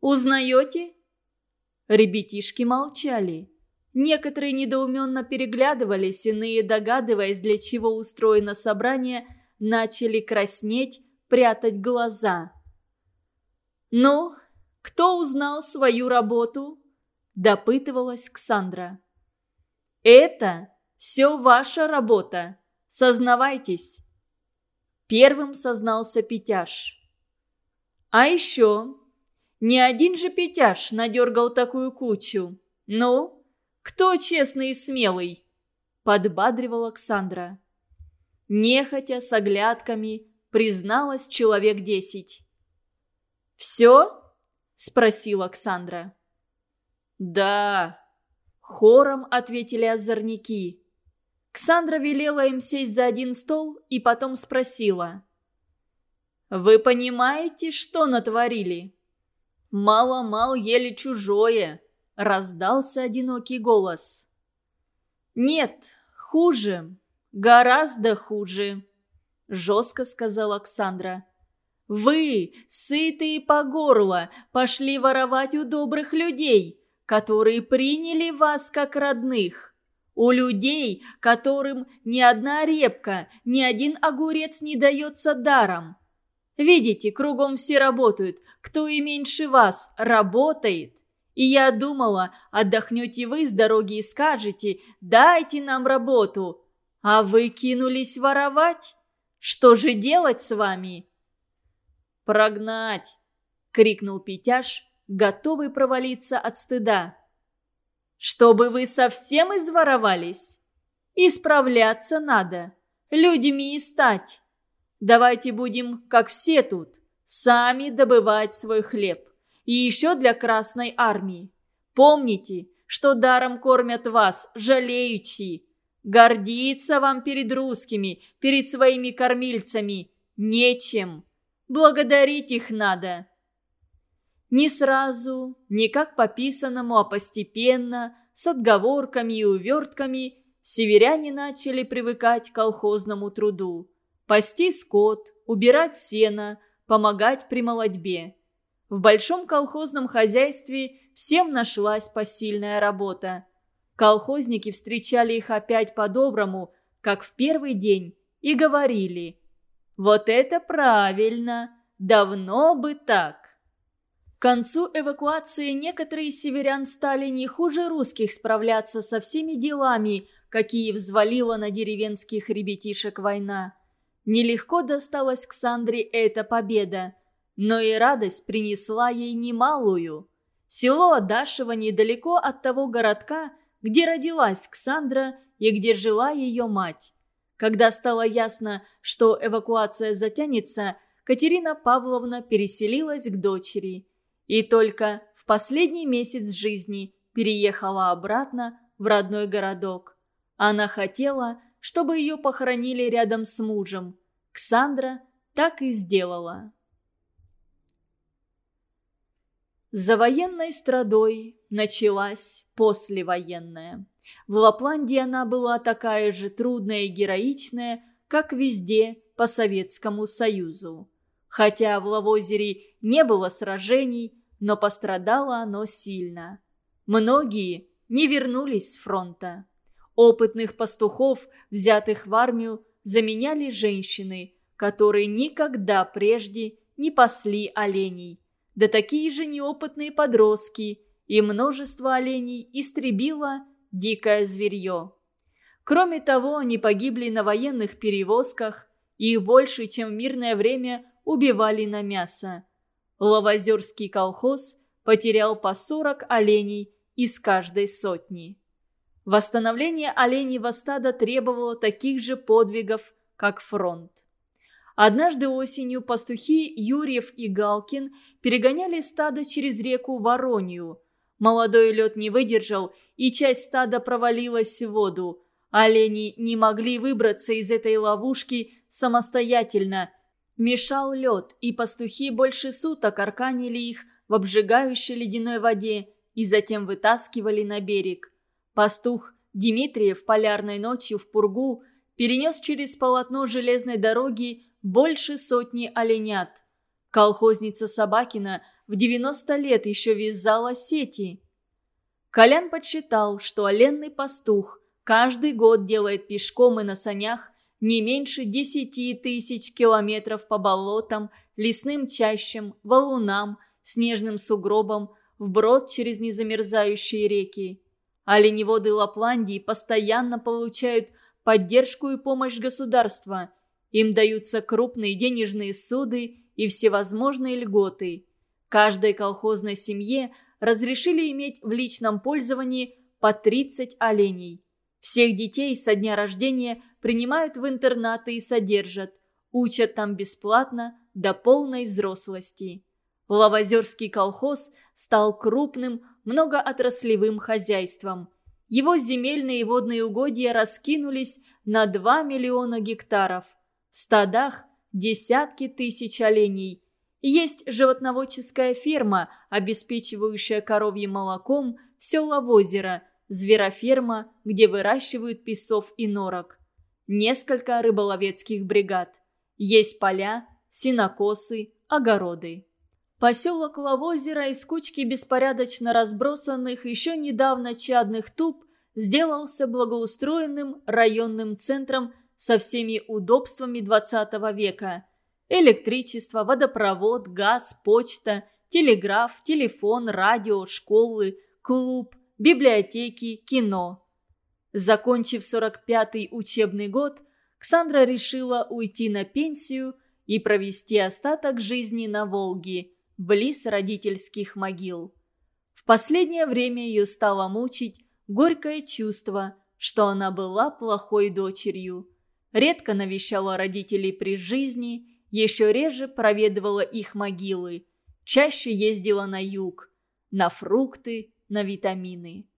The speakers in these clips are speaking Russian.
Узнаете?» Ребятишки молчали. Некоторые недоуменно переглядывались, иные, догадываясь, для чего устроено собрание, начали краснеть, прятать глаза. «Ну, кто узнал свою работу?» – допытывалась Ксандра. «Это все ваша работа. Сознавайтесь!» Первым сознался Петяш. «А еще, не один же Петяш надергал такую кучу. Ну, кто честный и смелый?» Подбадривал Александра. Нехотя, с оглядками, призналась человек десять. «Все?» – спросила Оксандра. «Да», – хором ответили озорники. Ксандра велела им сесть за один стол и потом спросила. «Вы понимаете, что натворили?» «Мало-мал ели чужое», – раздался одинокий голос. «Нет, хуже, гораздо хуже», – жестко сказала Оксандра. «Вы, сытые по горло, пошли воровать у добрых людей, которые приняли вас как родных». У людей, которым ни одна репка, ни один огурец не дается даром. Видите, кругом все работают. Кто и меньше вас работает. И я думала, отдохнете вы с дороги и скажете «дайте нам работу». А вы кинулись воровать? Что же делать с вами?» «Прогнать!» — крикнул Петяш, готовый провалиться от стыда. Чтобы вы совсем изворовались? Исправляться надо. Людьми и стать. Давайте будем, как все тут, сами добывать свой хлеб. И еще для Красной Армии. Помните, что даром кормят вас, жалеючи. Гордиться вам перед русскими, перед своими кормильцами нечем. Благодарить их надо. Не сразу, не как по писанному, а постепенно, с отговорками и увертками, северяне начали привыкать к колхозному труду. Пасти скот, убирать сено, помогать при молодьбе. В большом колхозном хозяйстве всем нашлась посильная работа. Колхозники встречали их опять по-доброму, как в первый день, и говорили «Вот это правильно! Давно бы так!» К концу эвакуации некоторые северян стали не хуже русских справляться со всеми делами, какие взвалила на деревенских ребятишек война. Нелегко досталась Ксандре эта победа, но и радость принесла ей немалую. Село Адашево недалеко от того городка, где родилась Ксандра и где жила ее мать. Когда стало ясно, что эвакуация затянется, Катерина Павловна переселилась к дочери – и только в последний месяц жизни переехала обратно в родной городок. Она хотела, чтобы ее похоронили рядом с мужем. Ксандра так и сделала. За военной страдой началась послевоенная. В Лапландии она была такая же трудная и героичная, как везде по Советскому Союзу. Хотя в Лавозере не было сражений, но пострадало оно сильно. Многие не вернулись с фронта. Опытных пастухов, взятых в армию, заменяли женщины, которые никогда прежде не пасли оленей. Да такие же неопытные подростки, и множество оленей истребило дикое зверье. Кроме того, они погибли на военных перевозках, их больше, чем в мирное время убивали на мясо. Лавозерский колхоз потерял по 40 оленей из каждой сотни. Восстановление оленьего стада требовало таких же подвигов, как фронт. Однажды осенью пастухи Юрьев и Галкин перегоняли стадо через реку Воронью. Молодой лед не выдержал, и часть стада провалилась в воду. Олени не могли выбраться из этой ловушки самостоятельно Мешал лед, и пастухи больше суток арканили их в обжигающей ледяной воде и затем вытаскивали на берег. Пастух Дмитриев полярной ночью в Пургу перенес через полотно железной дороги больше сотни оленят. Колхозница Собакина в 90 лет еще вязала сети. Колян подсчитал, что оленный пастух каждый год делает пешком и на санях не меньше 10 тысяч километров по болотам, лесным чащам, валунам, снежным сугробам, вброд через незамерзающие реки. Оленеводы Лапландии постоянно получают поддержку и помощь государства. Им даются крупные денежные суды и всевозможные льготы. Каждой колхозной семье разрешили иметь в личном пользовании по 30 оленей. Всех детей со дня рождения принимают в интернаты и содержат, учат там бесплатно до полной взрослости. Лавозерский колхоз стал крупным многоотраслевым хозяйством. Его земельные и водные угодья раскинулись на 2 миллиона гектаров. В стадах десятки тысяч оленей. Есть животноводческая ферма, обеспечивающая коровьим молоком все Лавозеро, звероферма, где выращивают песов и норок. Несколько рыболовецких бригад. Есть поля, синокосы, огороды. Поселок Лавозеро из кучки беспорядочно разбросанных еще недавно чадных туб сделался благоустроенным районным центром со всеми удобствами 20 века. Электричество, водопровод, газ, почта, телеграф, телефон, радио, школы, клуб, библиотеки, кино. Закончив 45-й учебный год, Ксандра решила уйти на пенсию и провести остаток жизни на Волге – близ родительских могил. В последнее время ее стало мучить горькое чувство, что она была плохой дочерью. Редко навещала родителей при жизни, еще реже проведывала их могилы, чаще ездила на юг, на фрукты, на витамины.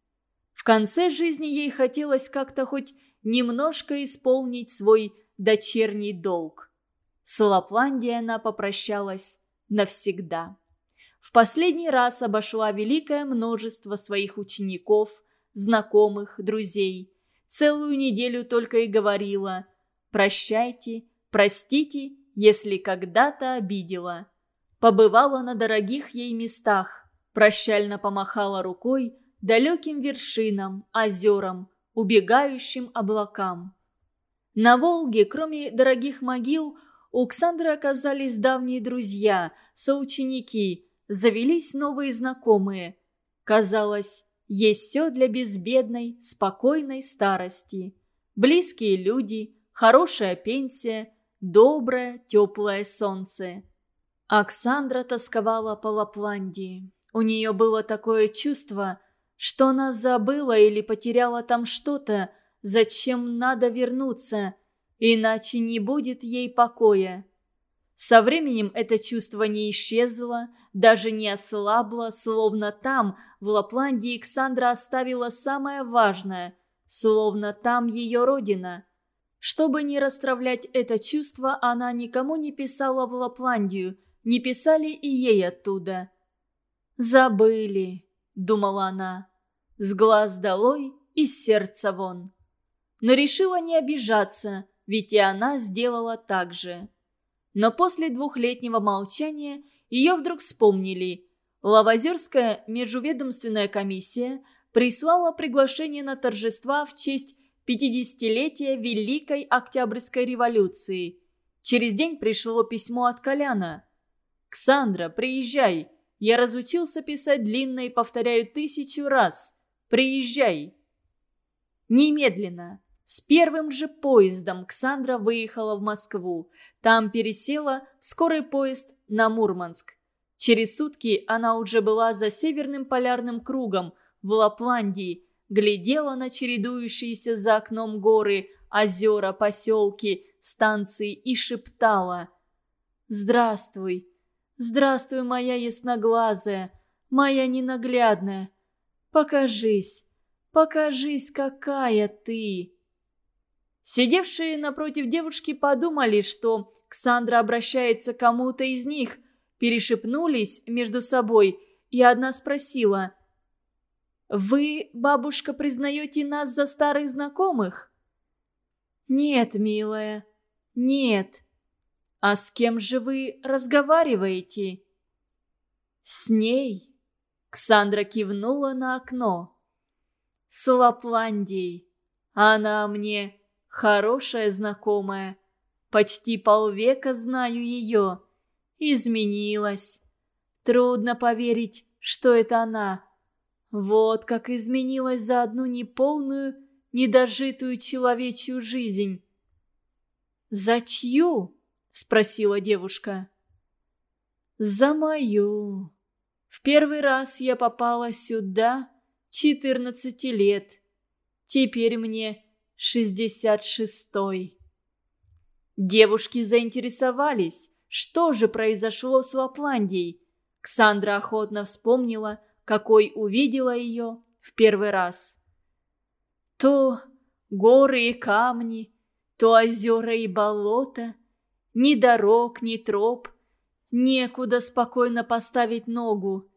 В конце жизни ей хотелось как-то хоть немножко исполнить свой дочерний долг. С Лапландией она попрощалась навсегда. В последний раз обошла великое множество своих учеников, знакомых, друзей. Целую неделю только и говорила «Прощайте, простите, если когда-то обидела». Побывала на дорогих ей местах, прощально помахала рукой далеким вершинам, озерам, убегающим облакам. На Волге, кроме дорогих могил, у Ксандры оказались давние друзья, соученики, завелись новые знакомые. Казалось, есть все для безбедной, спокойной старости. Близкие люди, хорошая пенсия, доброе, теплое солнце. Оксандра тосковала по Лапландии. У нее было такое чувство, что она забыла или потеряла там что-то, зачем надо вернуться – Иначе не будет ей покоя. Со временем это чувство не исчезло, даже не ослабло, словно там, в Лапландии, Александра оставила самое важное, словно там ее родина. Чтобы не расстравлять это чувство, она никому не писала в Лапландию, не писали и ей оттуда. «Забыли», — думала она, — «с глаз долой, и сердца вон». Но решила не обижаться — ведь и она сделала так же. Но после двухлетнего молчания ее вдруг вспомнили. Лавозерская межведомственная комиссия прислала приглашение на торжества в честь 50-летия Великой Октябрьской революции. Через день пришло письмо от Коляна. «Ксандра, приезжай. Я разучился писать длинно и повторяю тысячу раз. Приезжай!» Немедленно. С первым же поездом Ксандра выехала в Москву. Там пересела скорый поезд на Мурманск. Через сутки она уже была за Северным полярным кругом в Лапландии, глядела на чередующиеся за окном горы, озера, поселки, станции и шептала «Здравствуй, здравствуй, моя ясноглазая, моя ненаглядная, покажись, покажись, какая ты!» Сидевшие напротив девушки подумали, что Ксандра обращается к кому-то из них, перешепнулись между собой, и одна спросила «Вы, бабушка, признаете нас за старых знакомых?» «Нет, милая, нет. А с кем же вы разговариваете?» «С ней?» Ксандра кивнула на окно. «С Лапландией. Она мне хорошая знакомая. Почти полвека знаю ее. Изменилась. Трудно поверить, что это она. Вот как изменилась за одну неполную, недожитую человечью жизнь. «За чью?» – спросила девушка. «За мою. В первый раз я попала сюда четырнадцати лет. Теперь мне шестьдесят шестой». Девушки заинтересовались, что же произошло с Лапландией. Ксандра охотно вспомнила, какой увидела ее в первый раз. То горы и камни, то озера и болота, ни дорог, ни троп, некуда спокойно поставить ногу.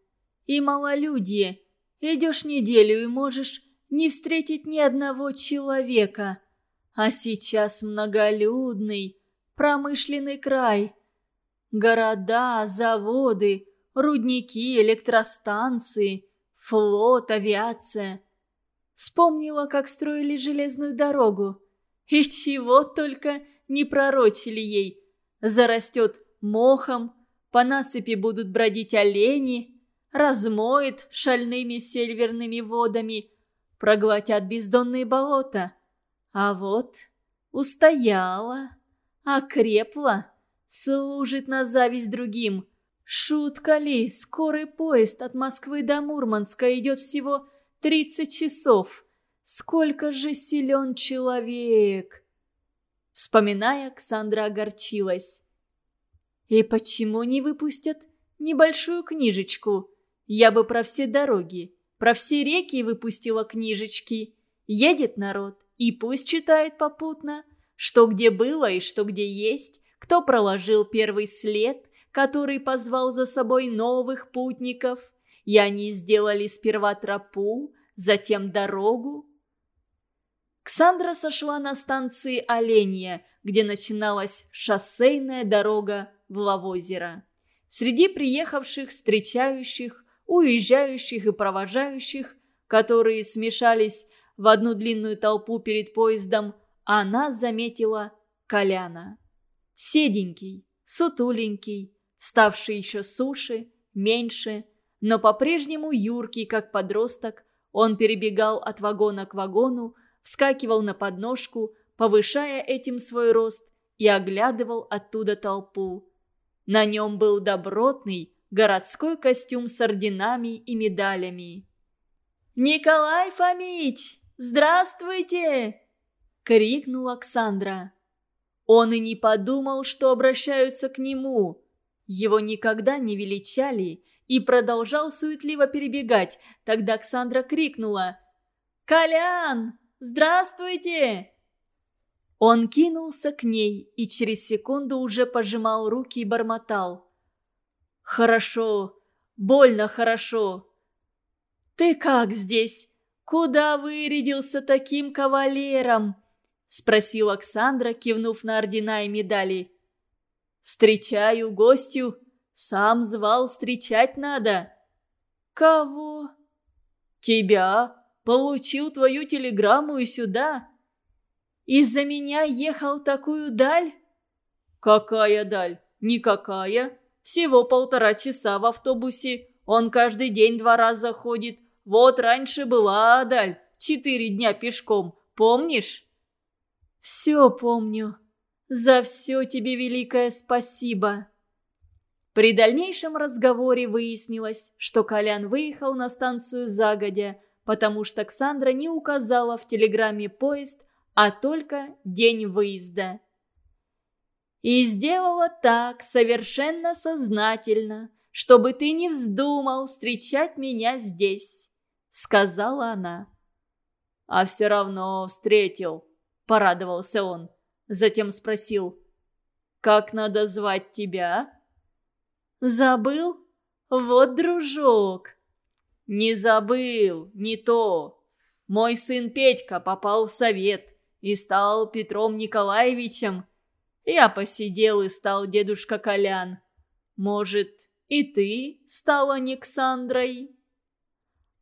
И малолюдье, идешь неделю и можешь не встретить ни одного человека. А сейчас многолюдный, промышленный край. Города, заводы, рудники, электростанции, флот, авиация. Вспомнила, как строили железную дорогу. И чего только не пророчили ей. Зарастет мохом, по насыпи будут бродить олени, размоет шальными северными водами, проглотят бездонные болота. А вот устояла, окрепла, служит на зависть другим. Шутка ли, скорый поезд от Москвы до Мурманска идет всего 30 часов. Сколько же силен человек! Вспоминая, Ксандра огорчилась. И почему не выпустят небольшую книжечку? Я бы про все дороги, про все реки выпустила книжечки. Едет народ, и пусть читает попутно, что где было и что где есть, кто проложил первый след, который позвал за собой новых путников, и они сделали сперва тропу, затем дорогу. Ксандра сошла на станции Оленья, где начиналась шоссейная дорога в Лавозеро. Среди приехавших, встречающих, уезжающих и провожающих, которые смешались в одну длинную толпу перед поездом, она заметила Коляна. Седенький, сутуленький, ставший еще суше, меньше, но по-прежнему юркий, как подросток, он перебегал от вагона к вагону, вскакивал на подножку, повышая этим свой рост, и оглядывал оттуда толпу. На нем был добротный городской костюм с орденами и медалями. «Николай Фомич, здравствуйте!» — крикнул Оксандра. Он и не подумал, что обращаются к нему. Его никогда не величали и продолжал суетливо перебегать. Тогда Оксандра крикнула «Колян, здравствуйте!» Он кинулся к ней и через секунду уже пожимал руки и бормотал. «Хорошо, больно хорошо!» «Ты как здесь? Куда вырядился таким кавалером?» Спросил Оксандра, кивнув на ордена и медали. «Встречаю гостю. Сам звал, встречать надо». «Кого?» «Тебя. Получил твою телеграмму и сюда». «Из-за меня ехал такую даль?» «Какая даль? Никакая. Всего полтора часа в автобусе. Он каждый день два раза ходит. Вот раньше была даль. Четыре дня пешком. Помнишь?» «Все помню. За все тебе великое спасибо». При дальнейшем разговоре выяснилось, что Колян выехал на станцию загодя, потому что Ксандра не указала в телеграмме поезд, а только день выезда. И сделала так совершенно сознательно, чтобы ты не вздумал встречать меня здесь, сказала она. А все равно встретил, порадовался он. Затем спросил, «Как надо звать тебя?» «Забыл? Вот дружок!» «Не забыл, не то. Мой сын Петька попал в совет и стал Петром Николаевичем. Я посидел и стал дедушка Колян. Может, и ты стала Никсандрой.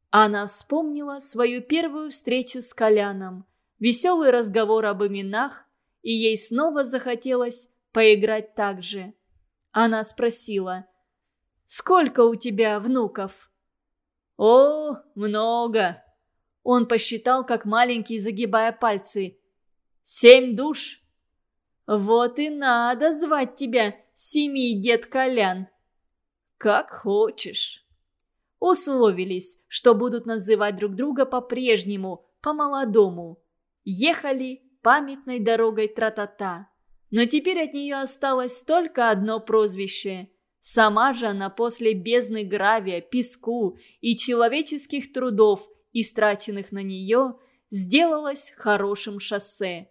Она вспомнила свою первую встречу с Коляном, веселый разговор об именах, и ей снова захотелось поиграть так же. Она спросила, «Сколько у тебя внуков?» «О, много!» Он посчитал, как маленький, загибая пальцы. «Семь душ!» «Вот и надо звать тебя Семи дед Колян!» «Как хочешь!» Условились, что будут называть друг друга по-прежнему, по-молодому. Ехали памятной дорогой тра-та-та. Но теперь от нее осталось только одно прозвище. Сама же она после бездны гравия, песку и человеческих трудов, истраченных на нее, сделалась хорошим шоссе.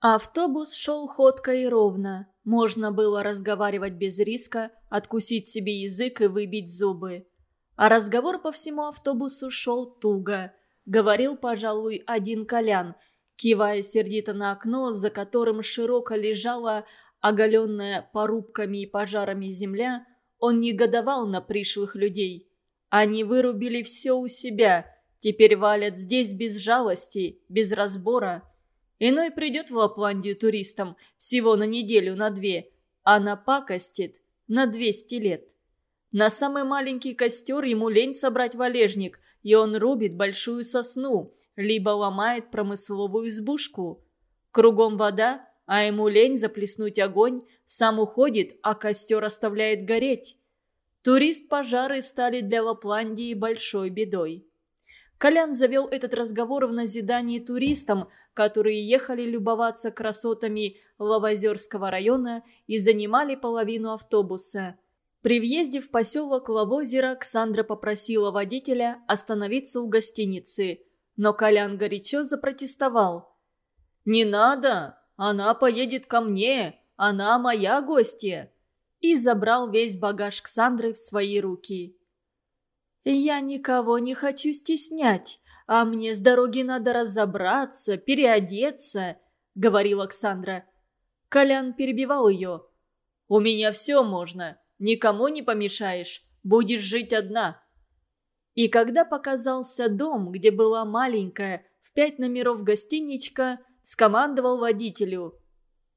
Автобус шел ходко и ровно. Можно было разговаривать без риска, откусить себе язык и выбить зубы. А разговор по всему автобусу шел туго. Говорил, пожалуй, один Колян, кивая сердито на окно, за которым широко лежала оголенная порубками и пожарами земля, он негодовал на пришлых людей. Они вырубили все у себя, теперь валят здесь без жалости, без разбора. Иной придет в Лапландию туристам всего на неделю, на две, а напакостит на двести лет. На самый маленький костер ему лень собрать валежник, и он рубит большую сосну, либо ломает промысловую избушку. Кругом вода, а ему лень заплеснуть огонь, сам уходит, а костер оставляет гореть. Турист-пожары стали для Лапландии большой бедой. Колян завел этот разговор в назидании туристам, которые ехали любоваться красотами Лавозерского района и занимали половину автобуса – при въезде в поселок Лавозеро Ксандра попросила водителя остановиться у гостиницы, но Колян горячо запротестовал. «Не надо! Она поедет ко мне! Она моя гостья!» И забрал весь багаж Ксандры в свои руки. «Я никого не хочу стеснять, а мне с дороги надо разобраться, переодеться», — говорила Ксандра. Колян перебивал ее. «У меня все можно. Никому не помешаешь. Будешь жить одна». И когда показался дом, где была маленькая, в пять номеров гостиничка, скомандовал водителю.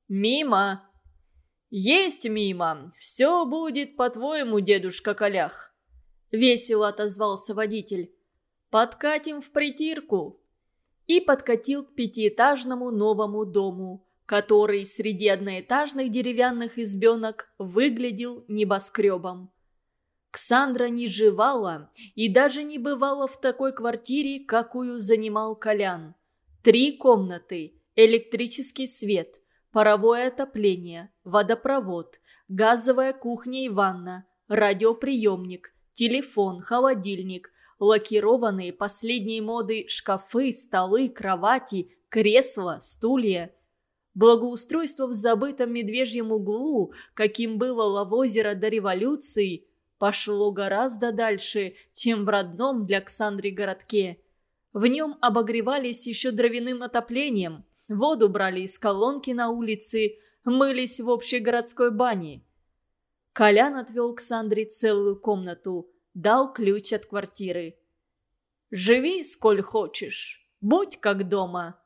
«Мимо!» «Есть мимо! Все будет по-твоему, дедушка Колях!» Весело отозвался водитель. «Подкатим в притирку!» И подкатил к пятиэтажному новому дому который среди одноэтажных деревянных избенок выглядел небоскребом. Ксандра не жевала и даже не бывала в такой квартире, какую занимал Колян. Три комнаты, электрический свет, паровое отопление, водопровод, газовая кухня и ванна, радиоприемник, телефон, холодильник, лакированные последней моды шкафы, столы, кровати, кресла, стулья – Благоустройство в забытом медвежьем углу, каким было Лавозеро до революции, пошло гораздо дальше, чем в родном для Ксандры городке. В нем обогревались еще дровяным отоплением, воду брали из колонки на улице, мылись в общей городской бане. Колян отвел Ксандре целую комнату, дал ключ от квартиры. «Живи, сколь хочешь, будь как дома»,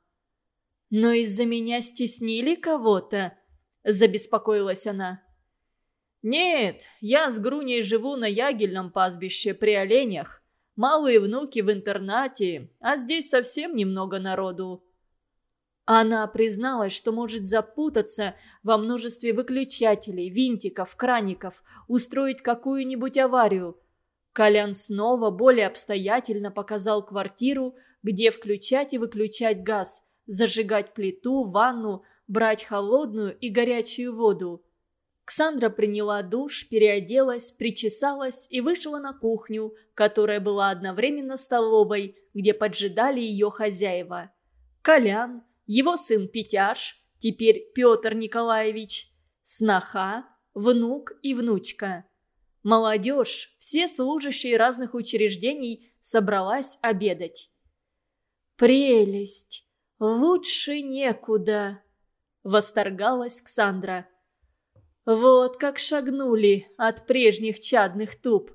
«Но из-за меня стеснили кого-то?» – забеспокоилась она. «Нет, я с Груней живу на ягельном пастбище при оленях. Малые внуки в интернате, а здесь совсем немного народу». Она призналась, что может запутаться во множестве выключателей, винтиков, краников, устроить какую-нибудь аварию. Колян снова более обстоятельно показал квартиру, где включать и выключать газ – зажигать плиту, ванну, брать холодную и горячую воду. Ксандра приняла душ, переоделась, причесалась и вышла на кухню, которая была одновременно столовой, где поджидали ее хозяева. Колян, его сын Петяш, теперь Петр Николаевич, сноха, внук и внучка. Молодежь, все служащие разных учреждений, собралась обедать. «Прелесть!» «Лучше некуда!» – восторгалась Ксандра. Вот как шагнули от прежних чадных туп.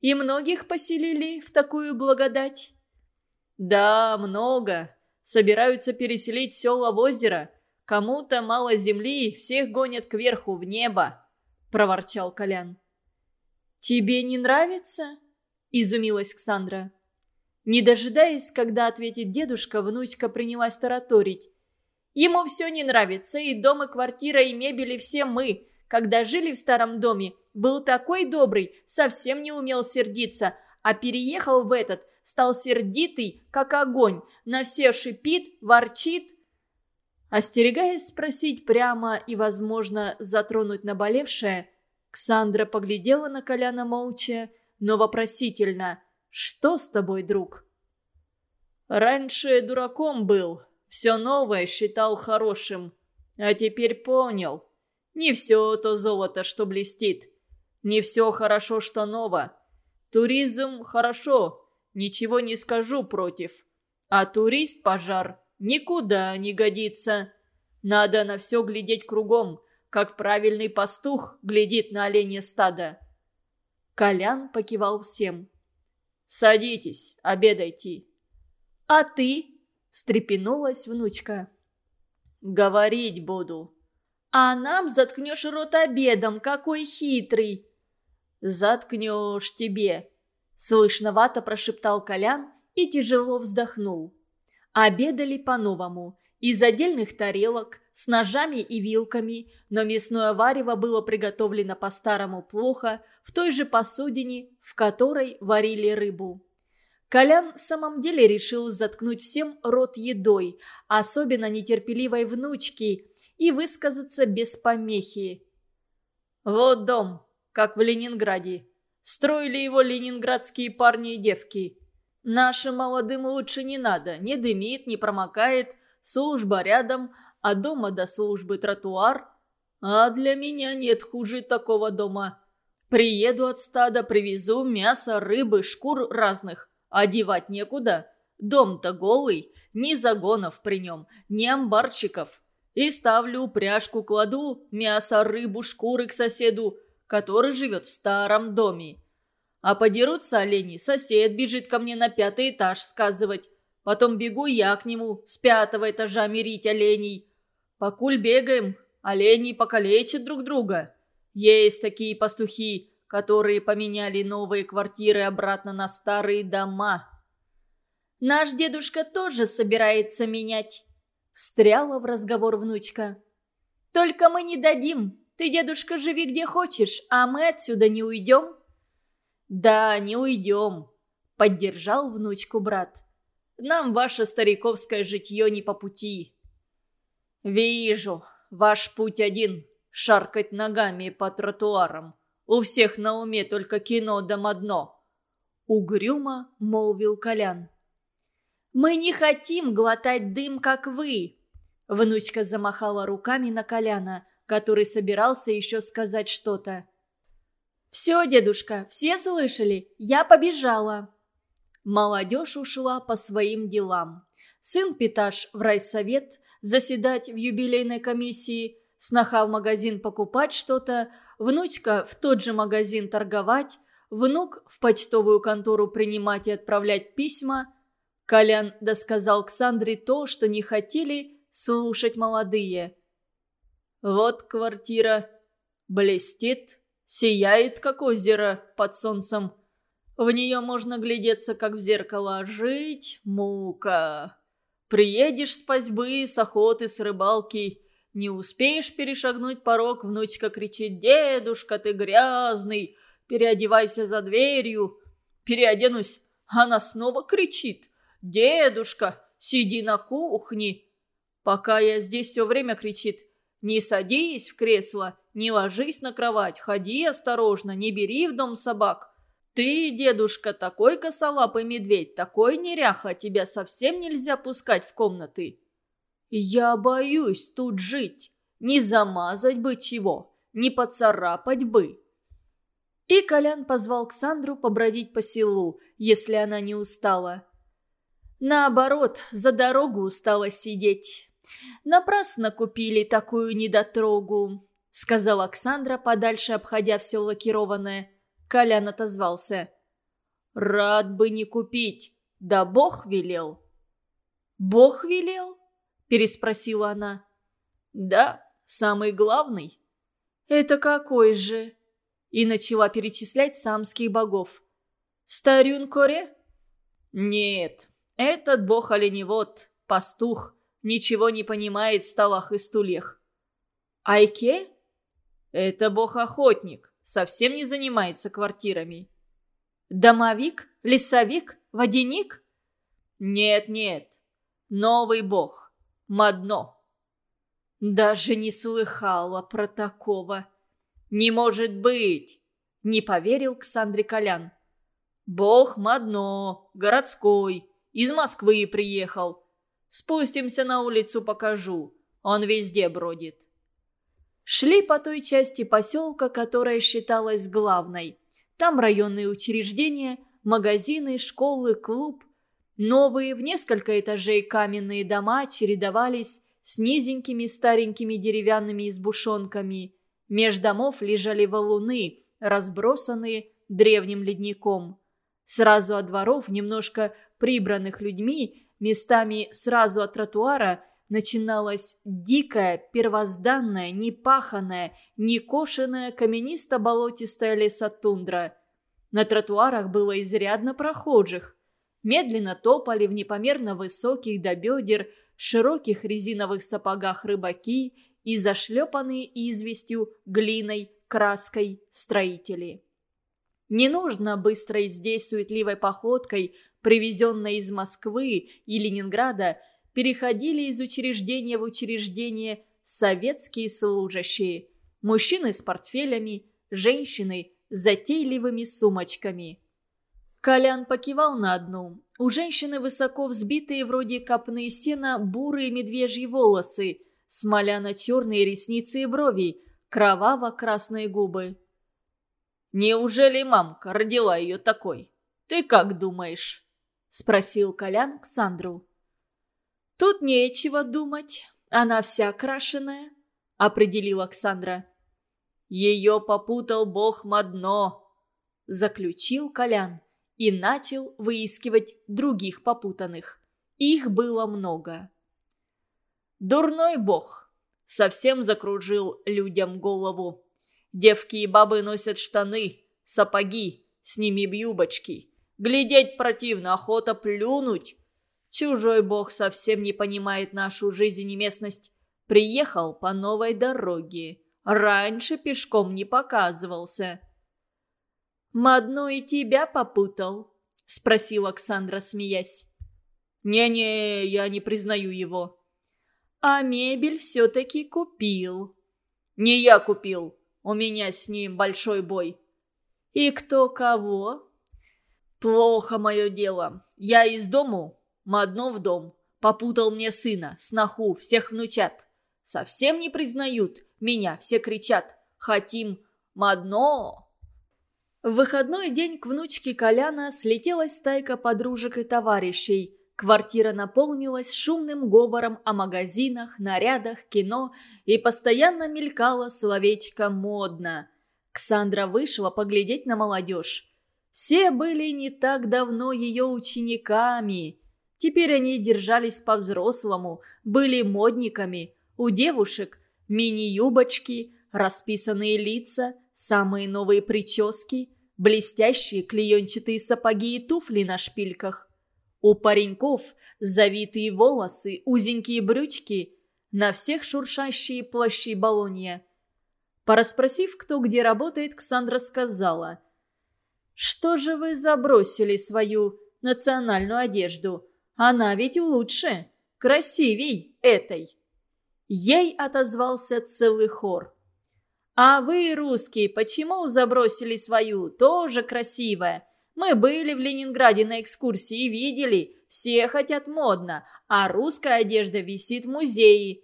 И многих поселили в такую благодать? Да, много. Собираются переселить все Лавозеро. Кому-то мало земли, всех гонят кверху, в небо, проворчал Колян. «Тебе не нравится?» – изумилась Ксандра. Не дожидаясь, когда ответит дедушка, внучка принялась тараторить. «Ему все не нравится, и дом, и квартира, и мебель, и все мы когда жили в старом доме, был такой добрый, совсем не умел сердиться, а переехал в этот, стал сердитый, как огонь, на все шипит, ворчит. Остерегаясь спросить прямо и, возможно, затронуть наболевшее, Ксандра поглядела на Коляна молча, но вопросительно. «Что с тобой, друг?» «Раньше дураком был, все новое считал хорошим, а теперь понял. Не все то золото, что блестит. Не все хорошо, что ново. Туризм хорошо, ничего не скажу против. А турист-пожар никуда не годится. Надо на все глядеть кругом, как правильный пастух глядит на оленя стада. Колян покивал всем. «Садитесь, обедайте». «А ты?» – встрепенулась внучка. «Говорить буду», а нам заткнешь рот обедом, какой хитрый!» «Заткнешь тебе!» Слышновато прошептал Колян и тяжело вздохнул. Обедали по-новому. Из отдельных тарелок, с ножами и вилками, но мясное варево было приготовлено по-старому плохо, в той же посудине, в которой варили рыбу. Колян в самом деле решил заткнуть всем рот едой, особенно нетерпеливой внучке, и высказаться без помехи. «Вот дом, как в Ленинграде. Строили его ленинградские парни и девки. Нашим молодым лучше не надо, не дымит, не промокает, служба рядом, а дома до службы тротуар. А для меня нет хуже такого дома. Приеду от стада, привезу мясо, рыбы, шкур разных. Одевать некуда. Дом-то голый, ни загонов при нем, ни амбарчиков. И ставлю упряжку, кладу мясо, рыбу, шкуры к соседу, который живет в старом доме. А подерутся олени, сосед бежит ко мне на пятый этаж сказывать. Потом бегу я к нему с пятого этажа мирить оленей. Покуль бегаем, олени покалечат друг друга. Есть такие пастухи, которые поменяли новые квартиры обратно на старые дома. Наш дедушка тоже собирается менять. Встряла в разговор внучка. «Только мы не дадим. Ты, дедушка, живи где хочешь, а мы отсюда не уйдем». «Да, не уйдем», — поддержал внучку брат. «Нам ваше стариковское житье не по пути». «Вижу, ваш путь один — шаркать ногами по тротуарам. У всех на уме только кино да модно», — угрюмо молвил Колян. «Мы не хотим глотать дым, как вы!» Внучка замахала руками на Коляна, который собирался еще сказать что-то. «Все, дедушка, все слышали? Я побежала!» Молодежь ушла по своим делам. Сын Питаш в райсовет, заседать в юбилейной комиссии, сноха в магазин покупать что-то, внучка в тот же магазин торговать, внук в почтовую контору принимать и отправлять письма – Колян досказал Ксандре то, что не хотели слушать молодые. «Вот квартира. Блестит, сияет, как озеро под солнцем. В нее можно глядеться, как в зеркало. Жить – мука. Приедешь с пасьбы, с охоты, с рыбалки. Не успеешь перешагнуть порог, внучка кричит «Дедушка, ты грязный! Переодевайся за дверью!» Переоденусь, она снова кричит «Дедушка, сиди на кухне!» Пока я здесь все время кричит «Не садись в кресло, не ложись на кровать, ходи осторожно, не бери в дом собак!» «Ты, дедушка, такой косолапый медведь, такой неряха, тебя совсем нельзя пускать в комнаты!» «Я боюсь тут жить, не замазать бы чего, не поцарапать бы!» И Колян позвал Ксандру побродить по селу, если она не устала. Наоборот, за дорогу устала сидеть. Напрасно купили такую недотрогу. сказал Оксандра, подальше обходя все лакированное. Колян отозвался. «Рад бы не купить, да Бог велел». «Бог велел?» – переспросила она. «Да, самый главный». «Это какой же?» И начала перечислять самских богов. «Старюн Коре?» «Нет, этот бог-оленевод, пастух, ничего не понимает в столах и стульях». «Айке?» «Это бог-охотник, совсем не занимается квартирами». «Домовик? Лесовик? Водяник?» «Нет-нет, новый бог, Мадно». «Даже не слыхала про такого». «Не может быть!» – не поверил Ксандре Колян. «Бог Мадно, городской, из Москвы приехал. Спустимся на улицу, покажу. Он везде бродит». Шли по той части поселка, которая считалась главной. Там районные учреждения, магазины, школы, клуб. Новые в несколько этажей каменные дома чередовались с низенькими старенькими деревянными избушонками – Меж домов лежали валуны, разбросанные древним ледником. Сразу от дворов, немножко прибранных людьми, местами сразу от тротуара, начиналась дикая, первозданная, непаханная, некошенная, каменисто-болотистая лесотундра. На тротуарах было изрядно прохожих. Медленно топали в непомерно высоких до бедер, широких резиновых сапогах рыбаки и зашлепанные известью, глиной, краской строители. Не нужно быстрой здесь суетливой походкой, привезенной из Москвы и Ленинграда, переходили из учреждения в учреждение советские служащие, мужчины с портфелями, женщины с затейливыми сумочками. Колян покивал на одну. У женщины высоко взбитые вроде копны сена бурые медвежьи волосы – смоляно-черные ресницы и брови, кроваво-красные губы. «Неужели мамка родила ее такой? Ты как думаешь?» – спросил Колян к Сандру. «Тут нечего думать. Она вся крашеная», – определила Оксандра. «Ее попутал бог Мадно», – заключил Колян и начал выискивать других попутанных. Их было много. Дурной бог. Совсем закружил людям голову. Девки и бабы носят штаны, сапоги, с ними бьюбочки. Глядеть противно, охота плюнуть. Чужой бог совсем не понимает нашу жизнь и местность. Приехал по новой дороге. Раньше пешком не показывался. «Мадно и тебя попутал?» – спросил Оксандра, смеясь. «Не-не, я не признаю его», а мебель все-таки купил. Не я купил. У меня с ним большой бой. И кто кого? Плохо мое дело. Я из дому, мадно в дом. Попутал мне сына, сноху, всех внучат. Совсем не признают. Меня все кричат. Хотим мадно. В выходной день к внучке Коляна слетелась стайка подружек и товарищей – Квартира наполнилась шумным говором о магазинах, нарядах, кино и постоянно мелькало словечко «модно». Ксандра вышла поглядеть на молодежь. Все были не так давно ее учениками. Теперь они держались по-взрослому, были модниками. У девушек мини-юбочки, расписанные лица, самые новые прически, блестящие клеенчатые сапоги и туфли на шпильках. У пареньков завитые волосы, узенькие брючки, на всех шуршащие плащи балонья. Пораспросив, кто где работает, Ксандра сказала. «Что же вы забросили свою национальную одежду? Она ведь лучше, красивей этой». Ей отозвался целый хор. «А вы, русские, почему забросили свою? Тоже красивая. Мы были в Ленинграде на экскурсии и видели, все хотят модно, а русская одежда висит в музее.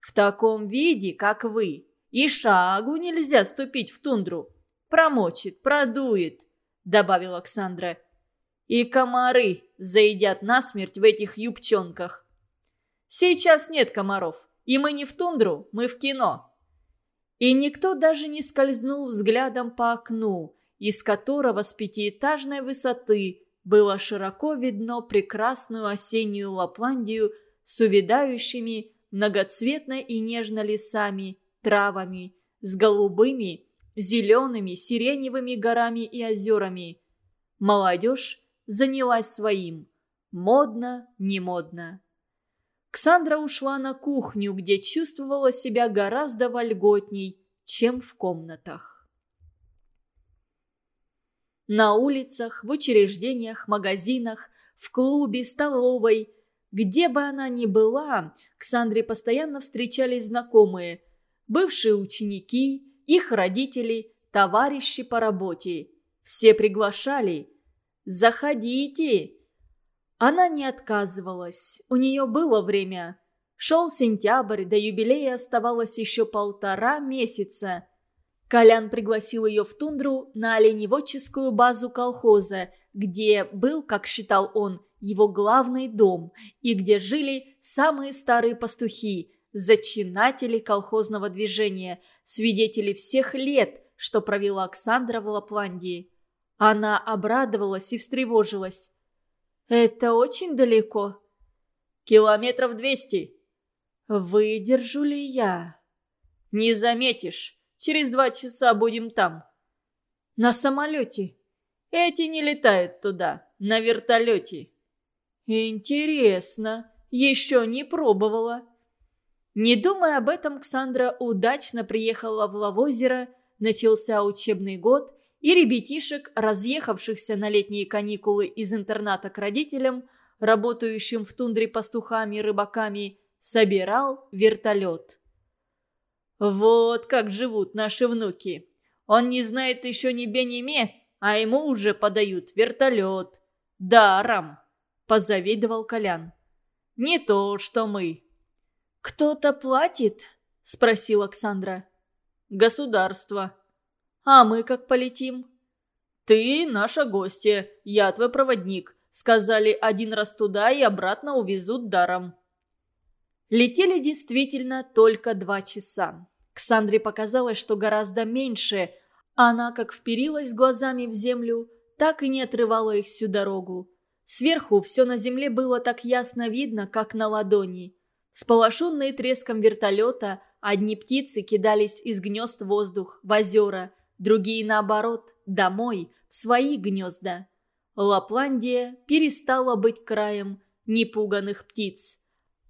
В таком виде, как вы, и шагу нельзя ступить в тундру. Промочит, продует, добавил Оксандра. И комары заедят насмерть в этих юбчонках. Сейчас нет комаров, и мы не в тундру, мы в кино. И никто даже не скользнул взглядом по окну, из которого с пятиэтажной высоты было широко видно прекрасную осеннюю Лапландию с увядающими многоцветно и нежно лесами, травами, с голубыми, зелеными, сиреневыми горами и озерами. Молодежь занялась своим. Модно, не модно. Ксандра ушла на кухню, где чувствовала себя гораздо вольготней, чем в комнатах. На улицах, в учреждениях, магазинах, в клубе, столовой, где бы она ни была, Ксандре постоянно встречались знакомые, бывшие ученики, их родители, товарищи по работе. Все приглашали. «Заходите!» Она не отказывалась. У нее было время. Шел сентябрь, до юбилея оставалось еще полтора месяца. Колян пригласил ее в тундру на оленеводческую базу колхоза, где был, как считал он, его главный дом, и где жили самые старые пастухи, зачинатели колхозного движения, свидетели всех лет, что провела Оксандра в Лапландии. Она обрадовалась и встревожилась. «Это очень далеко?» «Километров двести». «Выдержу ли я?» «Не заметишь. Через два часа будем там». «На самолете?» «Эти не летают туда. На вертолете». «Интересно. Еще не пробовала». Не думая об этом, Ксандра удачно приехала в Лавозеро, начался учебный год, и ребятишек, разъехавшихся на летние каникулы из интерната к родителям, работающим в тундре пастухами и рыбаками, собирал вертолет. Вот как живут наши внуки. Он не знает еще ни бе, а ему уже подают вертолет. Даром, позавидовал Колян. Не то, что мы. «Кто-то платит?» – спросил Оксандра. «Государство», а мы как полетим?» «Ты наша гостья, я твой проводник. Сказали, один раз туда и обратно увезут даром». Летели действительно только два часа. Ксандре показалось, что гораздо меньше. Она как вперилась глазами в землю, так и не отрывала их всю дорогу. Сверху все на земле было так ясно видно, как на ладони. Сполошенные треском вертолета, одни птицы кидались из гнезд в воздух, в озера – другие, наоборот, домой, в свои гнезда. Лапландия перестала быть краем непуганных птиц.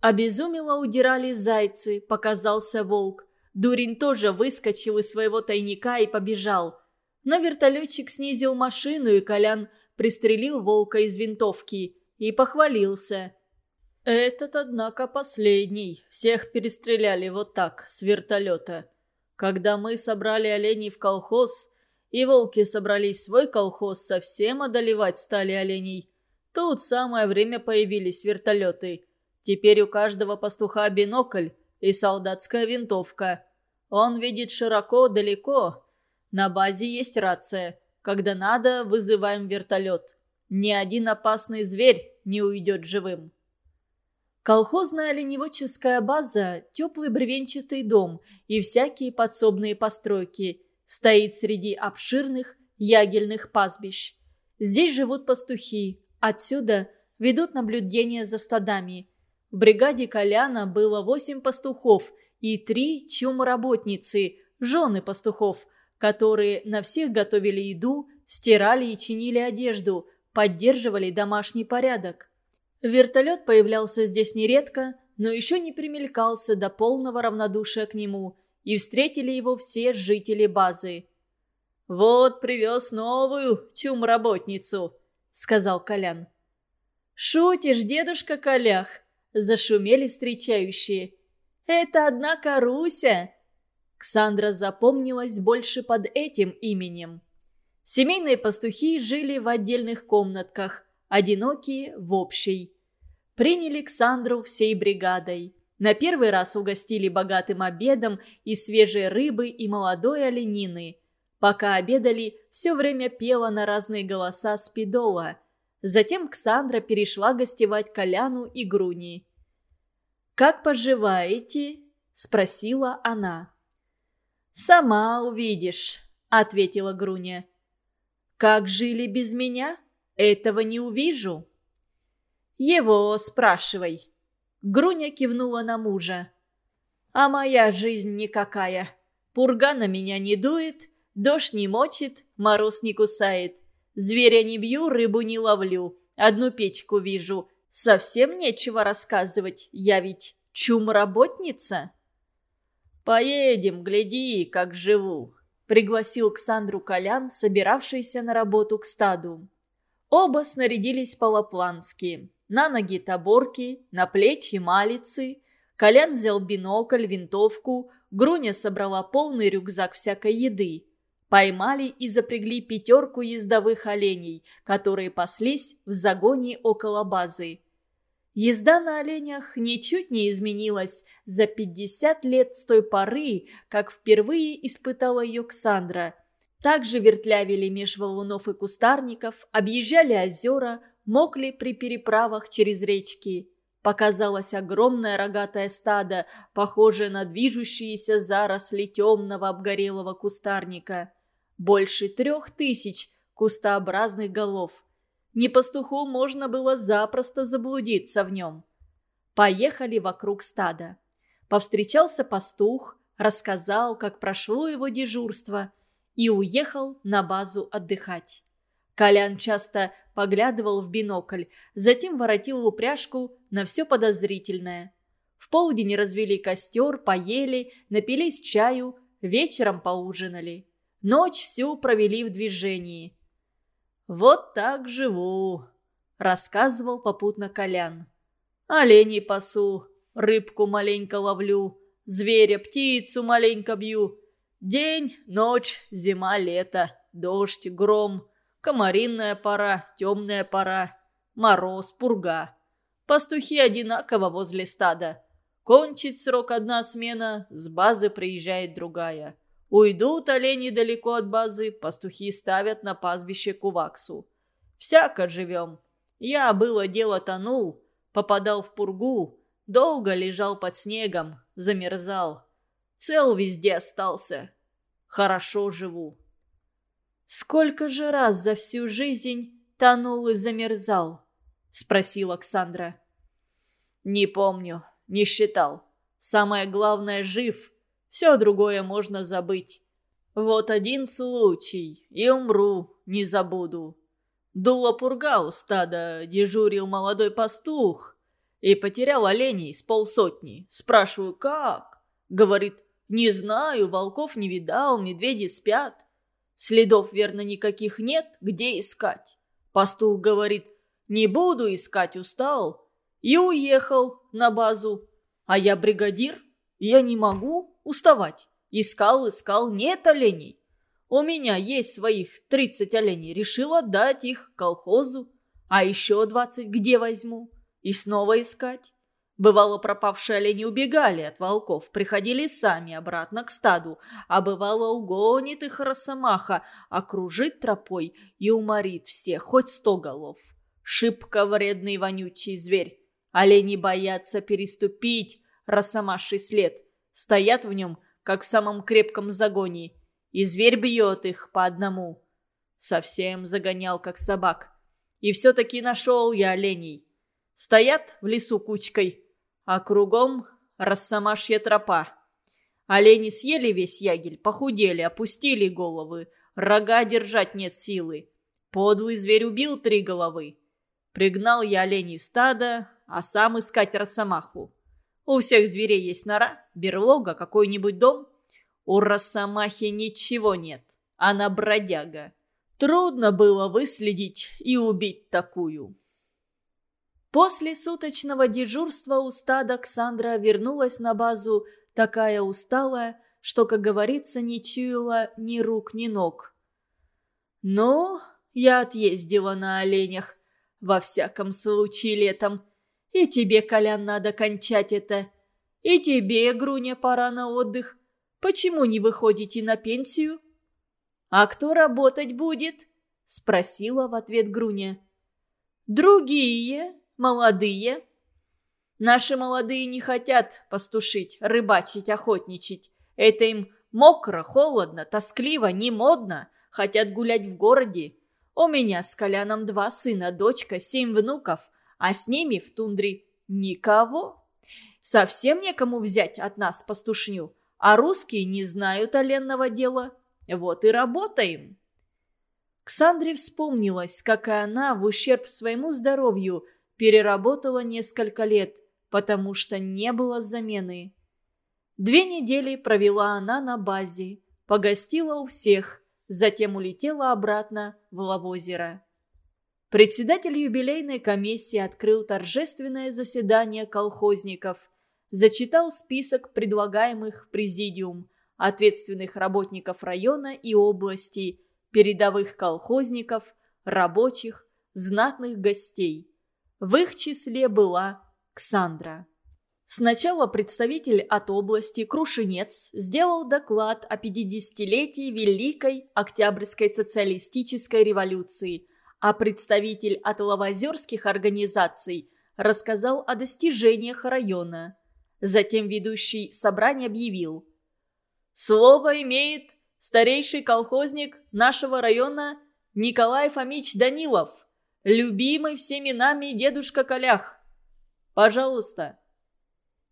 Обезумело удирали зайцы, показался волк. Дурин тоже выскочил из своего тайника и побежал. Но вертолетчик снизил машину, и Колян пристрелил волка из винтовки и похвалился. «Этот, однако, последний. Всех перестреляли вот так, с вертолета. Когда мы собрали оленей в колхоз, и волки собрались свой колхоз, совсем одолевать стали оленей. Тут самое время появились вертолеты. Теперь у каждого пастуха бинокль и солдатская винтовка. Он видит широко, далеко. На базе есть рация. Когда надо, вызываем вертолет. Ни один опасный зверь не уйдет живым. Колхозная оленеводческая база – теплый бревенчатый дом и всякие подсобные постройки. Стоит среди обширных ягельных пастбищ. Здесь живут пастухи. Отсюда ведут наблюдение за стадами. В бригаде Коляна было восемь пастухов и три чум-работницы, жены пастухов, которые на всех готовили еду, стирали и чинили одежду, поддерживали домашний порядок. Вертолет появлялся здесь нередко, но еще не примелькался до полного равнодушия к нему, и встретили его все жители базы. «Вот привез новую чум-работницу», — сказал Колян. «Шутишь, дедушка Колях?» — зашумели встречающие. «Это, однако, Руся!» Ксандра запомнилась больше под этим именем. Семейные пастухи жили в отдельных комнатках, одинокие в общей. Приняли Ксандру всей бригадой. На первый раз угостили богатым обедом из свежей рыбы и молодой оленины. Пока обедали, все время пела на разные голоса спидола. Затем Ксандра перешла гостевать Коляну и Груни. «Как поживаете?» – спросила она. «Сама увидишь», — ответила Груня. «Как жили без меня? Этого не увижу». «Его спрашивай». Груня кивнула на мужа. «А моя жизнь никакая. Пурга на меня не дует, дождь не мочит, мороз не кусает. Зверя не бью, рыбу не ловлю, одну печку вижу. Совсем нечего рассказывать, я ведь чум-работница». «Поедем, гляди, как живу», — пригласил Ксандру Колян, собиравшийся на работу к стаду. Оба снарядились по-лаплански. На ноги таборки, на плечи малицы. Колян взял бинокль, винтовку, Груня собрала полный рюкзак всякой еды. Поймали и запрягли пятерку ездовых оленей, которые паслись в загоне около базы. Езда на оленях ничуть не изменилась за 50 лет с той поры, как впервые испытала ее Ксандра. Также вертлявили меж валунов и кустарников, объезжали озера, мокли при переправах через речки. Показалось огромное рогатое стадо, похожее на движущиеся заросли темного обгорелого кустарника. Больше трех тысяч кустообразных голов – не пастуху можно было запросто заблудиться в нем. Поехали вокруг стада. Повстречался пастух, рассказал, как прошло его дежурство, и уехал на базу отдыхать. Колян часто поглядывал в бинокль, затем воротил упряжку на все подозрительное. В полдень развели костер, поели, напились чаю, вечером поужинали. Ночь всю провели в движении – «Вот так живу», — рассказывал попутно Колян. «Оленей пасу, рыбку маленько ловлю, зверя, птицу маленько бью. День, ночь, зима, лето, дождь, гром, комаринная пора, темная пора, мороз, пурга. Пастухи одинаково возле стада. Кончит срок одна смена, с базы приезжает другая. Уйдут олени далеко от базы, пастухи ставят на пастбище куваксу. Всяко живем. Я, было дело, тонул, попадал в пургу, долго лежал под снегом, замерзал. Цел везде остался. Хорошо живу. «Сколько же раз за всю жизнь тонул и замерзал?» — спросил Оксандра. «Не помню, не считал. Самое главное — жив все другое можно забыть. Вот один случай, и умру, не забуду. Дула пурга у стада, дежурил молодой пастух. И потерял оленей с полсотни. Спрашиваю, как? Говорит, не знаю, волков не видал, медведи спят. Следов, верно, никаких нет, где искать? Пастух говорит, не буду искать, устал. И уехал на базу. А я бригадир, я не могу уставать. Искал, искал, нет оленей. У меня есть своих 30 оленей, решил отдать их колхозу. А еще 20 где возьму? И снова искать. Бывало, пропавшие олени убегали от волков, приходили сами обратно к стаду, а бывало, угонит их росомаха, окружит тропой и уморит всех, хоть сто голов. Шибко вредный вонючий зверь. Олени боятся переступить росомаший след – Стоят в нем, как в самом крепком загоне, и зверь бьет их по одному. Совсем загонял, как собак. И все-таки нашел я оленей. Стоят в лесу кучкой, а кругом росомашья тропа. Олени съели весь ягель, похудели, опустили головы. Рога держать нет силы. Подлый зверь убил три головы. Пригнал я оленей в стадо, а сам искать росомаху. У всех зверей есть нора, берлога, какой-нибудь дом. У росомахи ничего нет. Она бродяга. Трудно было выследить и убить такую. После суточного дежурства у стада Ксандра вернулась на базу такая усталая, что, как говорится, не чуяла ни рук, ни ног. «Ну, я отъездила на оленях, во всяком случае летом. И тебе, Колян, надо кончать это. И тебе, Груня, пора на отдых. Почему не выходите на пенсию?» «А кто работать будет?» – спросила в ответ Груня. «Другие, молодые». «Наши молодые не хотят пастушить, рыбачить, охотничать. Это им Мокро, холодно, тоскливо, не модно. Хотят гулять в городе. У меня с Коляном два сына, дочка, семь внуков, а с ними в тундре никого. Совсем некому взять от нас пастушню, а русские не знают оленного дела. Вот и работаем. Ксандре вспомнилась, как и она в ущерб своему здоровью переработала несколько лет, потому что не было замены. Две недели провела она на базе, погостила у всех, затем улетела обратно в Лавозеро. Председатель юбилейной комиссии открыл торжественное заседание колхозников, зачитал список предлагаемых в президиум ответственных работников района и области, передовых колхозников, рабочих, знатных гостей. В их числе была Ксандра. Сначала представитель от области Крушинец сделал доклад о 50-летии Великой Октябрьской социалистической революции, а представитель от лавозерских организаций рассказал о достижениях района. Затем ведущий собрание объявил. «Слово имеет старейший колхозник нашего района Николай Фомич Данилов, любимый всеми нами дедушка Колях. Пожалуйста»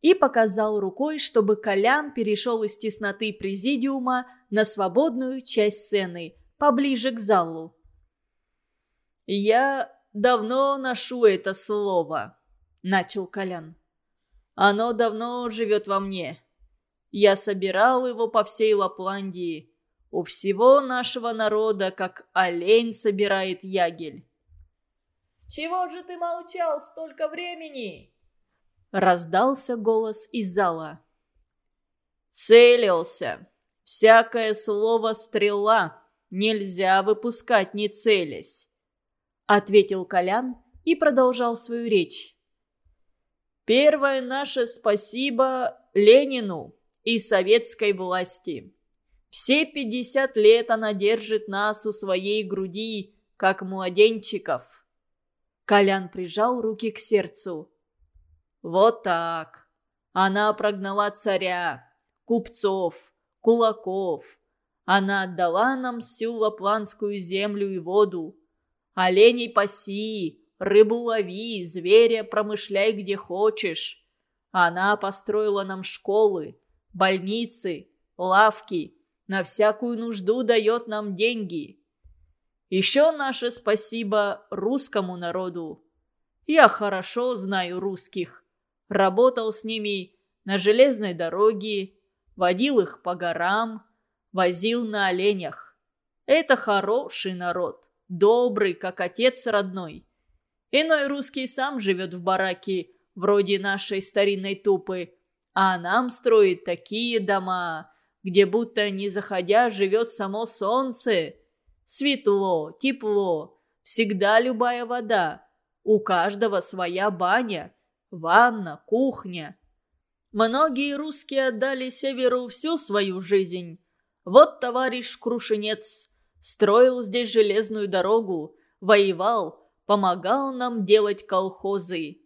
и показал рукой, чтобы Колян перешел из тесноты президиума на свободную часть сцены, поближе к залу. «Я давно ношу это слово», — начал Колян. «Оно давно живет во мне. Я собирал его по всей Лапландии. У всего нашего народа, как олень собирает ягель». «Чего же ты молчал столько времени?» Раздался голос из зала. «Целился. Всякое слово стрела. Нельзя выпускать, не целясь», — ответил Колян и продолжал свою речь. «Первое наше спасибо Ленину и советской власти. Все пятьдесят лет она держит нас у своей груди, как младенчиков». Колян прижал руки к сердцу. Вот так. Она прогнала царя, купцов, кулаков. Она отдала нам всю лапландскую землю и воду. Оленей паси, рыбу лови, зверя промышляй где хочешь. Она построила нам школы, больницы, лавки, на всякую нужду дает нам деньги. Еще наше спасибо русскому народу. Я хорошо знаю русских работал с ними на железной дороге, водил их по горам, возил на оленях. Это хороший народ, добрый, как отец родной. Иной русский сам живет в бараке, вроде нашей старинной тупы, а нам строит такие дома, где будто не заходя живет само солнце. Светло, тепло, всегда любая вода, у каждого своя баня – ванна, кухня. Многие русские отдали северу всю свою жизнь. Вот товарищ Крушенец строил здесь железную дорогу, воевал, помогал нам делать колхозы.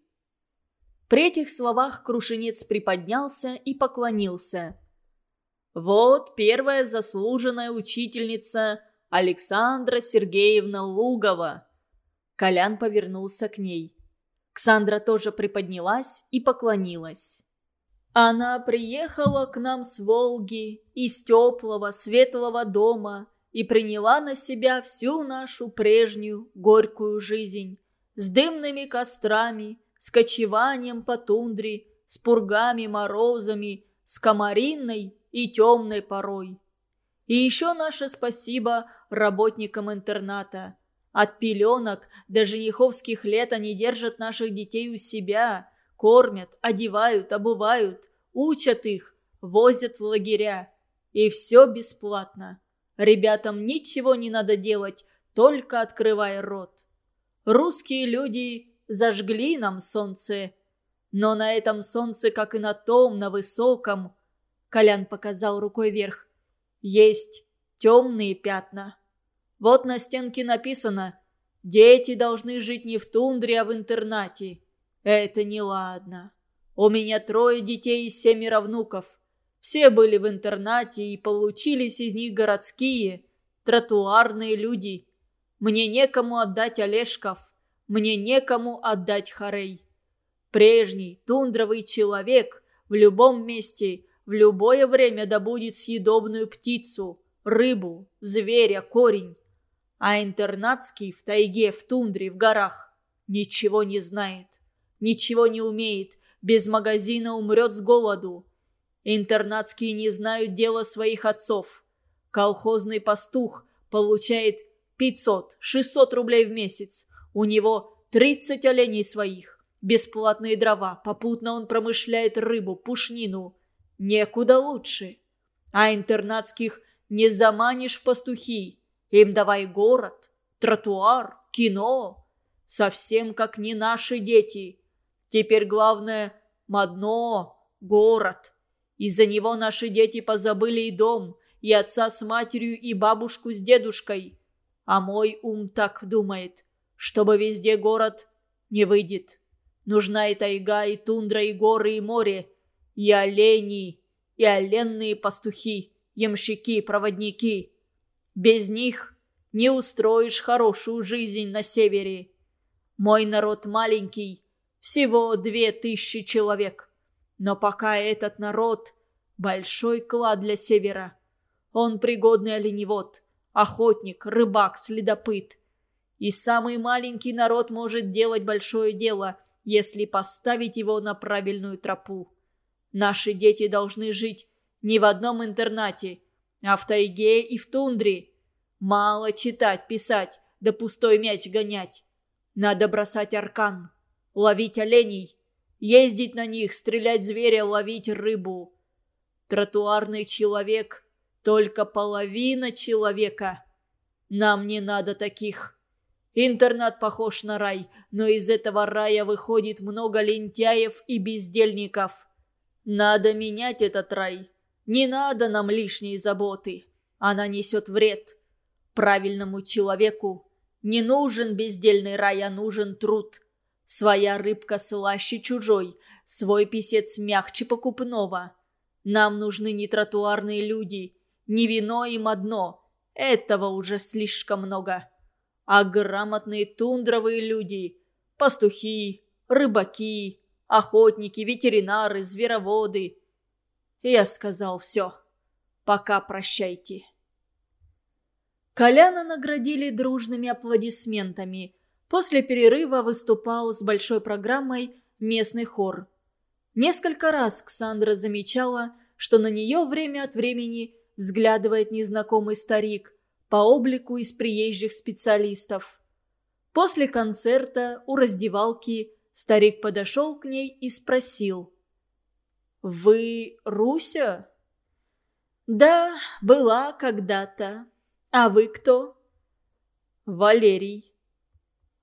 При этих словах Крушенец приподнялся и поклонился. Вот первая заслуженная учительница Александра Сергеевна Лугова. Колян повернулся к ней. Ксандра тоже приподнялась и поклонилась. Она приехала к нам с Волги, из теплого, светлого дома и приняла на себя всю нашу прежнюю горькую жизнь с дымными кострами, с кочеванием по тундре, с пургами, морозами, с комаринной и темной порой. И еще наше спасибо работникам интерната – от пеленок до жениховских лет они держат наших детей у себя, кормят, одевают, обувают, учат их, возят в лагеря. И все бесплатно. Ребятам ничего не надо делать, только открывая рот. Русские люди зажгли нам солнце. Но на этом солнце, как и на том, на высоком, Колян показал рукой вверх, есть темные пятна. Вот на стенке написано «Дети должны жить не в тундре, а в интернате». Это неладно. У меня трое детей и семеро внуков. Все были в интернате и получились из них городские, тротуарные люди. Мне некому отдать Олешков, мне некому отдать Харей. Прежний тундровый человек в любом месте, в любое время добудет съедобную птицу, рыбу, зверя, корень. А интернатский в тайге, в тундре, в горах ничего не знает, ничего не умеет, без магазина умрет с голоду. Интернатские не знают дела своих отцов. Колхозный пастух получает 500-600 рублей в месяц. У него 30 оленей своих, бесплатные дрова, попутно он промышляет рыбу, пушнину. Некуда лучше. А интернатских не заманишь в пастухи. Им давай город, тротуар, кино. Совсем как не наши дети. Теперь главное – модно, город. Из-за него наши дети позабыли и дом, и отца с матерью, и бабушку с дедушкой. А мой ум так думает, чтобы везде город не выйдет. Нужна и тайга, и тундра, и горы, и море, и олени, и оленные пастухи, ямщики, проводники. Без них не устроишь хорошую жизнь на севере. Мой народ маленький, всего две тысячи человек. Но пока этот народ – большой клад для севера. Он пригодный оленевод, охотник, рыбак, следопыт. И самый маленький народ может делать большое дело, если поставить его на правильную тропу. Наши дети должны жить не в одном интернате, а в тайге и в тундре. Мало читать, писать, да пустой мяч гонять. Надо бросать аркан, ловить оленей, ездить на них, стрелять зверя, ловить рыбу. Тротуарный человек – только половина человека. Нам не надо таких. Интернат похож на рай, но из этого рая выходит много лентяев и бездельников. Надо менять этот рай. Не надо нам лишней заботы. Она несет вред. Правильному человеку не нужен бездельный рай, а нужен труд. Своя рыбка слаще чужой, свой писец мягче покупного. Нам нужны не тротуарные люди, не вино им одно. Этого уже слишком много. А грамотные тундровые люди, пастухи, рыбаки, охотники, ветеринары, звероводы. Я сказал все. Пока прощайте. Коляна наградили дружными аплодисментами. После перерыва выступал с большой программой местный хор. Несколько раз Ксандра замечала, что на нее время от времени взглядывает незнакомый старик по облику из приезжих специалистов. После концерта у раздевалки старик подошел к ней и спросил. «Вы Руся?» «Да, была когда-то. А вы кто?» «Валерий».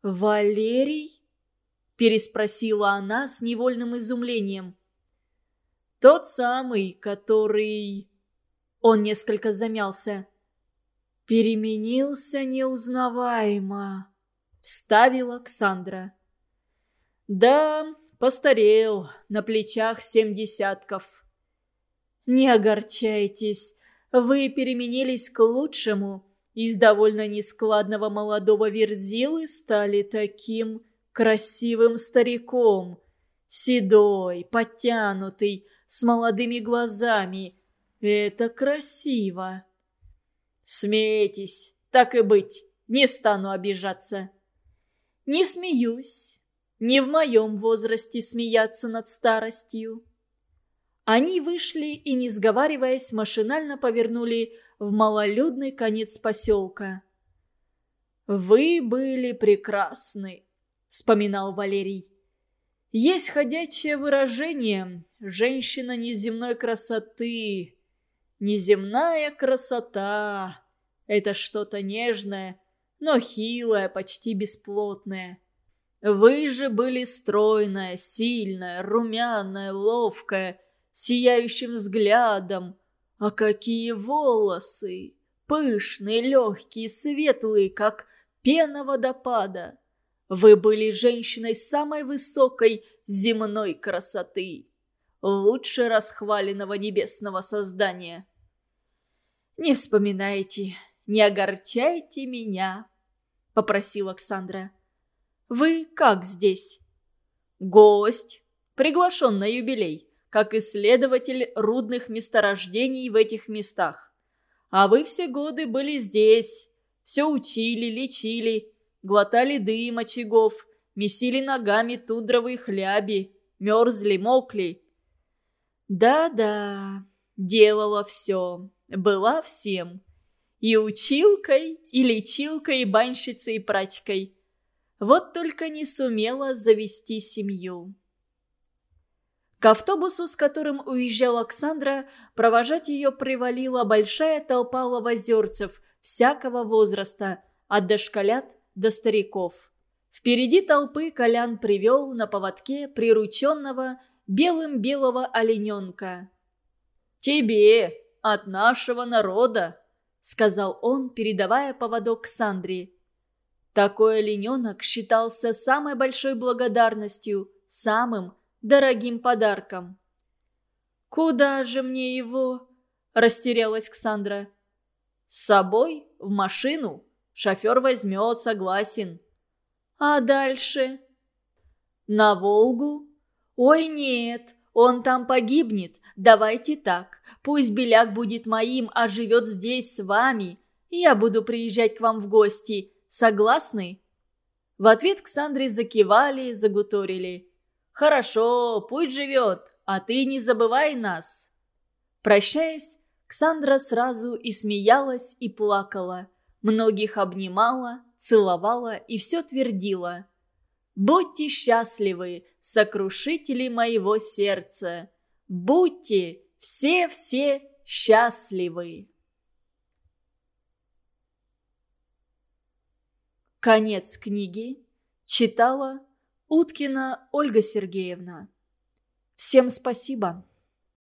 «Валерий?» – переспросила она с невольным изумлением. «Тот самый, который...» Он несколько замялся. «Переменился неузнаваемо», – вставила Ксандра. «Да, постарел, на плечах семь десятков». «Не огорчайтесь, вы переменились к лучшему. Из довольно нескладного молодого верзилы стали таким красивым стариком. Седой, подтянутый, с молодыми глазами. Это красиво. Смейтесь, так и быть, не стану обижаться. Не смеюсь. Не в моем возрасте смеяться над старостью. Они вышли и, не сговариваясь, машинально повернули в малолюдный конец поселка. «Вы были прекрасны», — вспоминал Валерий. «Есть ходячее выражение «женщина неземной красоты». Неземная красота — это что-то нежное, но хилое, почти бесплотное. Вы же были стройная, сильная, румяная, ловкая, сияющим взглядом. А какие волосы! Пышные, легкие, светлые, как пена водопада. Вы были женщиной самой высокой земной красоты. лучше расхваленного небесного создания. «Не вспоминайте, не огорчайте меня», — попросил Оксандра. «Вы как здесь?» «Гость, приглашен на юбилей, как исследователь рудных месторождений в этих местах. А вы все годы были здесь, все учили, лечили, глотали дым очагов, месили ногами тудровые хляби, мерзли, мокли. Да-да, делала все, была всем. И училкой, и лечилкой, и банщицей, и прачкой. Вот только не сумела завести семью. К автобусу, с которым уезжала Оксандра, провожать ее привалила большая толпа ловозерцев всякого возраста, от дошколят до стариков. Впереди толпы Колян привел на поводке прирученного белым-белого олененка. «Тебе, от нашего народа!» — сказал он, передавая поводок Сандре. Такой олененок считался самой большой благодарностью, самым дорогим подарком. «Куда же мне его?» – растерялась Ксандра. «С собой? В машину? Шофер возьмет, согласен». «А дальше?» «На Волгу?» «Ой, нет, он там погибнет. Давайте так. Пусть Беляк будет моим, а живет здесь с вами. Я буду приезжать к вам в гости. Согласны?» В ответ к Сандре закивали, загуторили. «Хорошо, пусть живет, а ты не забывай нас». Прощаясь, Ксандра сразу и смеялась, и плакала. Многих обнимала, целовала и все твердила. «Будьте счастливы, сокрушители моего сердца! Будьте все-все счастливы!» Конец книги читала Уткина Ольга Сергеевна. Всем спасибо.